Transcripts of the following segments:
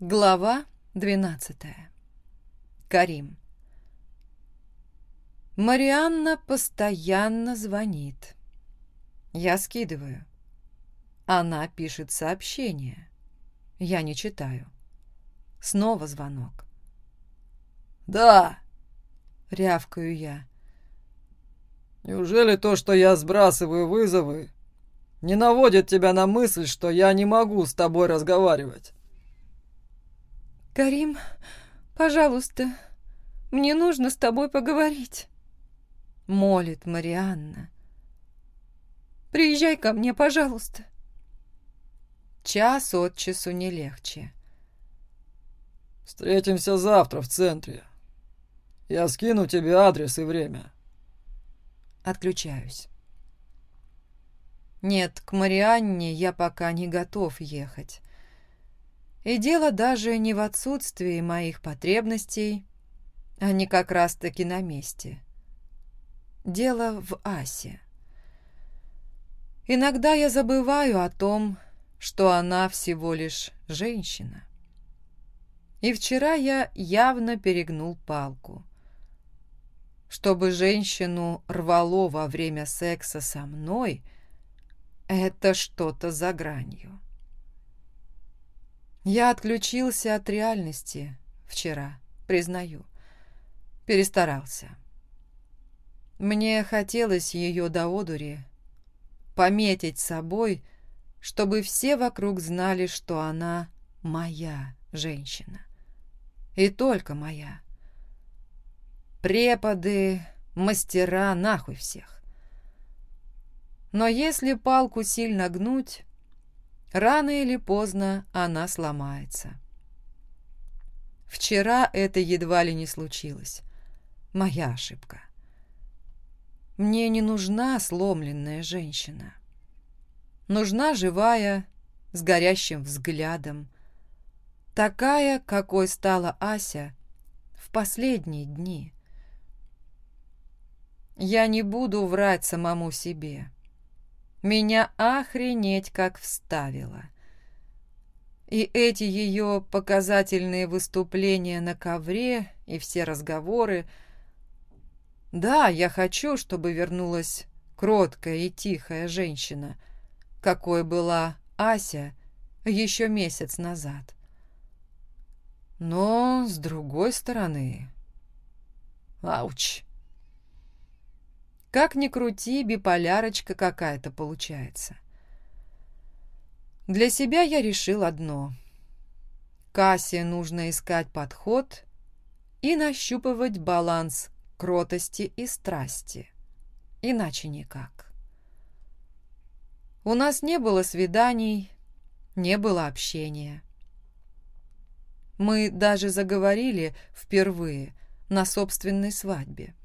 Глава 12. Карим. Марианна постоянно звонит. Я скидываю. Она пишет сообщение. Я не читаю. Снова звонок. «Да!» — рявкаю я. «Неужели то, что я сбрасываю вызовы, не наводит тебя на мысль, что я не могу с тобой разговаривать?» «Карим, пожалуйста, мне нужно с тобой поговорить», — молит Марианна. «Приезжай ко мне, пожалуйста». Час от часу не легче. «Встретимся завтра в центре. Я скину тебе адрес и время». Отключаюсь. Нет, к Марианне я пока не готов ехать. И дело даже не в отсутствии моих потребностей, а не как раз-таки на месте. Дело в Асе. Иногда я забываю о том, что она всего лишь женщина. И вчера я явно перегнул палку. Чтобы женщину рвало во время секса со мной, это что-то за гранью. Я отключился от реальности вчера, признаю. Перестарался. Мне хотелось ее до одури пометить собой, чтобы все вокруг знали, что она моя женщина. И только моя. Преподы, мастера, нахуй всех. Но если палку сильно гнуть, Рано или поздно она сломается. Вчера это едва ли не случилось. Моя ошибка. меня охренеть как вставило. И эти ее показательные выступления на ковре и все разговоры. Да, я хочу, чтобы вернулась кроткая и тихая женщина, какой была Ася еще месяц назад. Но, с другой стороны... Ауч! как ни крути, биполярочка какая-то получается. Для себя я решил одно. Кассе нужно искать подход и нащупывать баланс кротости и страсти. Иначе никак. У нас не было свиданий, не было общения. Мы даже заговорили впервые на собственной свадьбе.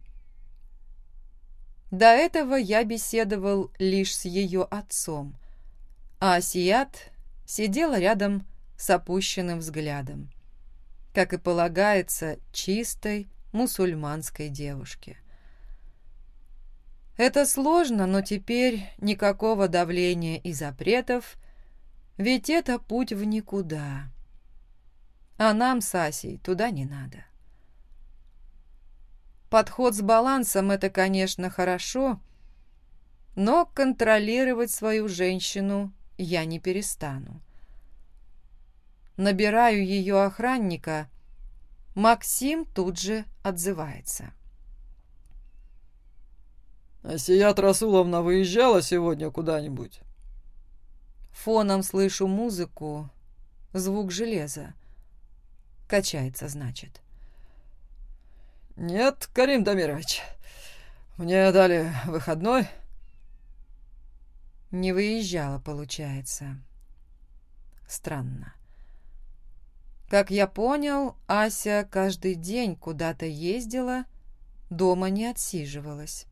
До этого я беседовал лишь с ее отцом, а Асият сидела рядом с опущенным взглядом, как и полагается чистой мусульманской девушке. Это сложно, но теперь никакого давления и запретов, ведь это путь в никуда. А нам с Асей туда не надо. Подход с балансом – это, конечно, хорошо, но контролировать свою женщину я не перестану. Набираю ее охранника, Максим тут же отзывается. «Асият Расуловна выезжала сегодня куда-нибудь?» Фоном слышу музыку, звук железа. «Нет, Карим Дамирович, мне дали выходной». Не выезжала, получается. Странно. Как я понял, Ася каждый день куда-то ездила, дома не отсиживалась.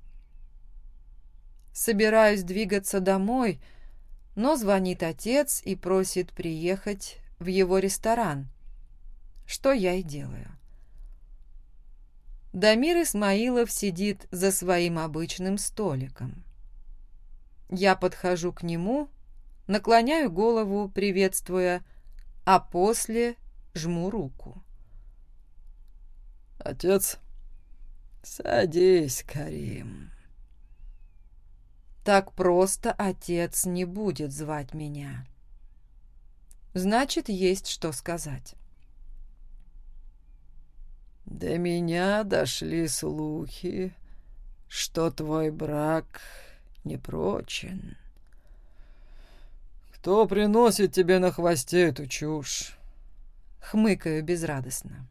Собираюсь двигаться домой, но звонит отец и просит приехать в его ресторан, что я и делаю. Дамир Исмаилов сидит за своим обычным столиком. Я подхожу к нему, наклоняю голову, приветствуя, а после жму руку. «Отец, садись, Карим». Так просто отец не будет звать меня. Значит, есть что сказать. До меня дошли слухи, что твой брак не прочен. Кто приносит тебе на хвосте эту чушь? Хмыкаю безрадостно.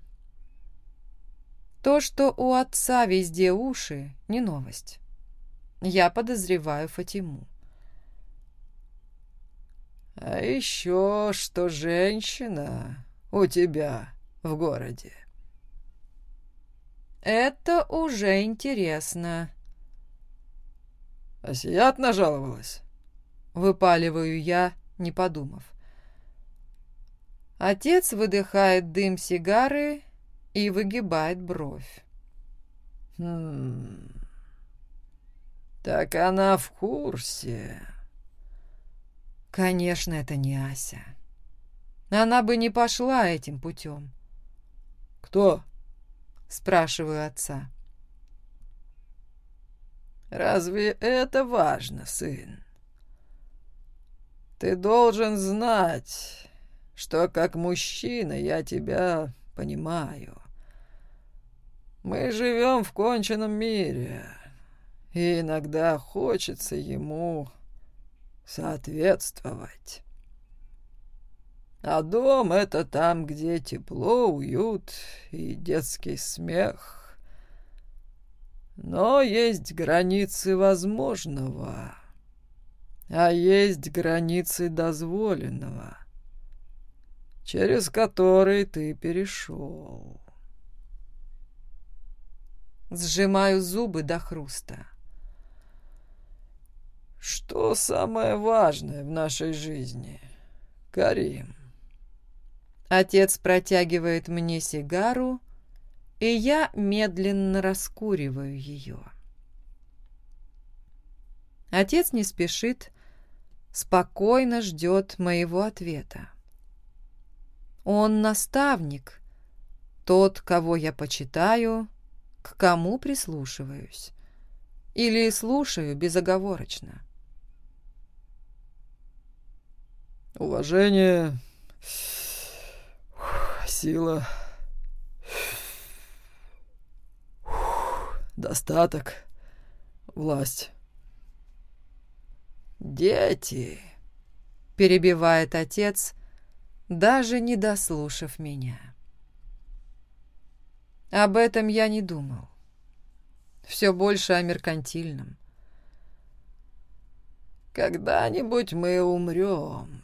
То, что у отца везде уши, не новость. Я подозреваю Фатиму. А Это уже интересно. «Асиятна жаловалась?» — выпаливаю я, не подумав. Отец выдыхает дым сигары и выгибает бровь. «Хм... Так она в курсе». Конечно, это не Ася. Она бы не пошла этим путем. «Кто?» спрашиваю отца. «Разве это важно, сын? Ты должен знать, что как мужчина я тебя понимаю. Мы живем в конченном мире, и иногда хочется ему соответствовать». А дом — это там, где тепло, уют и детский смех. Но есть границы возможного, а есть границы дозволенного, через которые ты перешел. Сжимаю зубы до хруста. Что самое важное в нашей жизни, Карим? Отец протягивает мне сигару, и я медленно раскуриваю ее. Отец не спешит, спокойно ждет моего ответа. Он наставник, тот, кого я сила... Достаток, власть. «Дети!» — перебивает отец, даже не дослушав меня. Об этом я не думал. Все больше о меркантильном. «Когда-нибудь мы умрем»,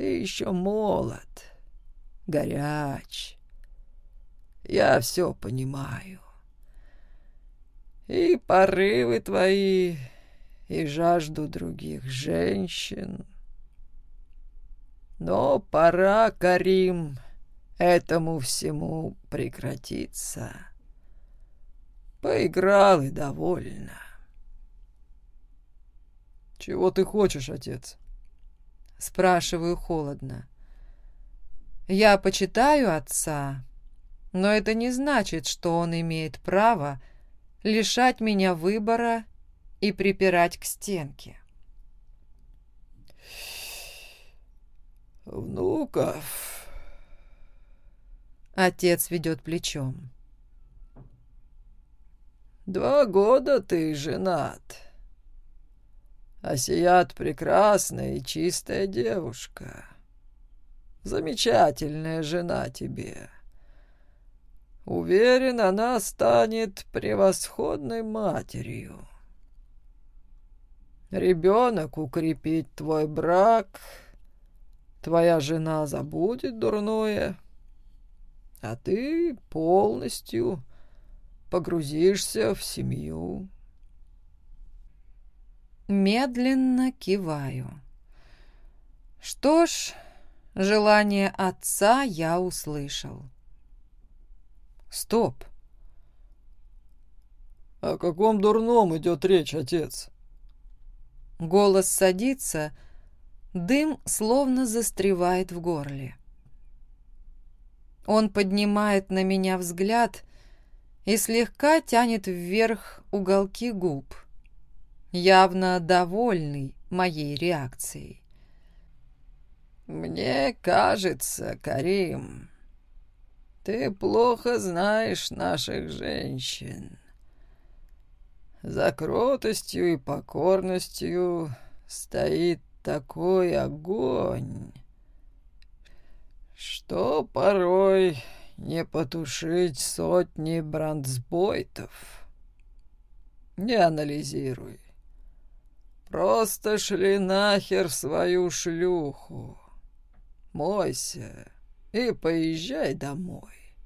Ты еще молод, горяч. Я все понимаю. И порывы твои, и жажду других женщин. Но пора, Карим, этому всему прекратиться. Поиграл и довольно. «Чего ты хочешь, отец?» Спрашиваю холодно. Я почитаю отца, но это не значит, что он имеет право лишать меня выбора и припирать к стенке. «Внуков...» Отец ведет плечом. «Два года ты женат. Асият прекрасная и чистая девушка. Замечательная жена тебе. Уверен, она станет превосходной матерью. Ребенок укрепит твой брак, твоя жена забудет дурное, а ты полностью погрузишься в семью медленно киваю. Что ж, желание отца я услышал. Стоп. «О каком дурном идет речь, отец?» Голос садится, дым словно застревает в горле. Он поднимает на меня взгляд и слегка тянет вверх уголки губ – явно довольный моей реакцией. «Мне кажется, Карим, ты плохо знаешь наших женщин. За кротостью и покорностью стоит Просто шли нахер свою шлюху. Мойся и поезжай домой.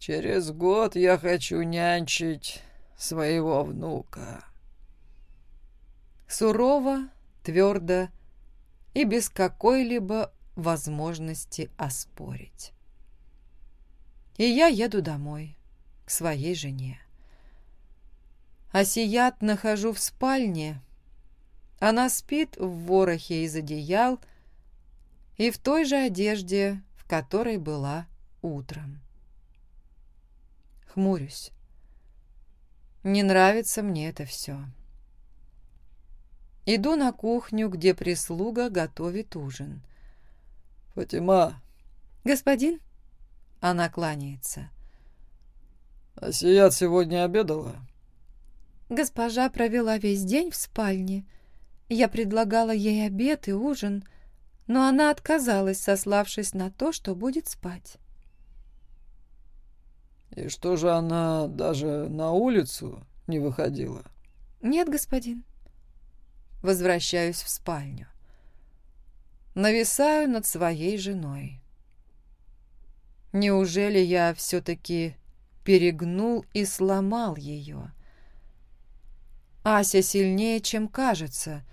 Через год я хочу нянчить своего внука. Сурово, твердо и без какой-либо возможности оспорить. И я еду домой, к своей жене. Асият нахожу в спальне. Она спит в ворохе из одеял и в той же одежде, в которой была утром. Хмурюсь. Не нравится мне это все. Иду на кухню, где прислуга готовит ужин. «Фатима!» «Господин?» Она кланяется. «Асият сегодня обедала?» Госпожа провела весь день в спальне. Я предлагала ей обед и ужин, но она отказалась, сославшись на то, что будет спать. «И что же она даже на улицу не выходила?» «Нет, господин». Возвращаюсь в спальню. Нависаю над своей женой. Неужели я все-таки перегнул и сломал ее? Ася сильнее, чем кажется,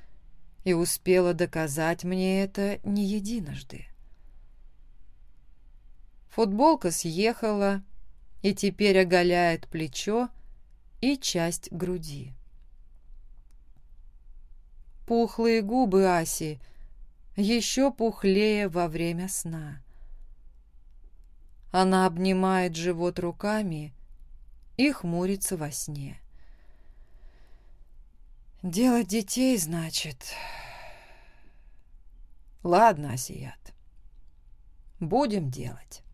и успела доказать мне это не единожды. Футболка съехала и теперь оголяет плечо и часть груди. Пухлые губы Аси еще пухлее во время сна. Она обнимает живот руками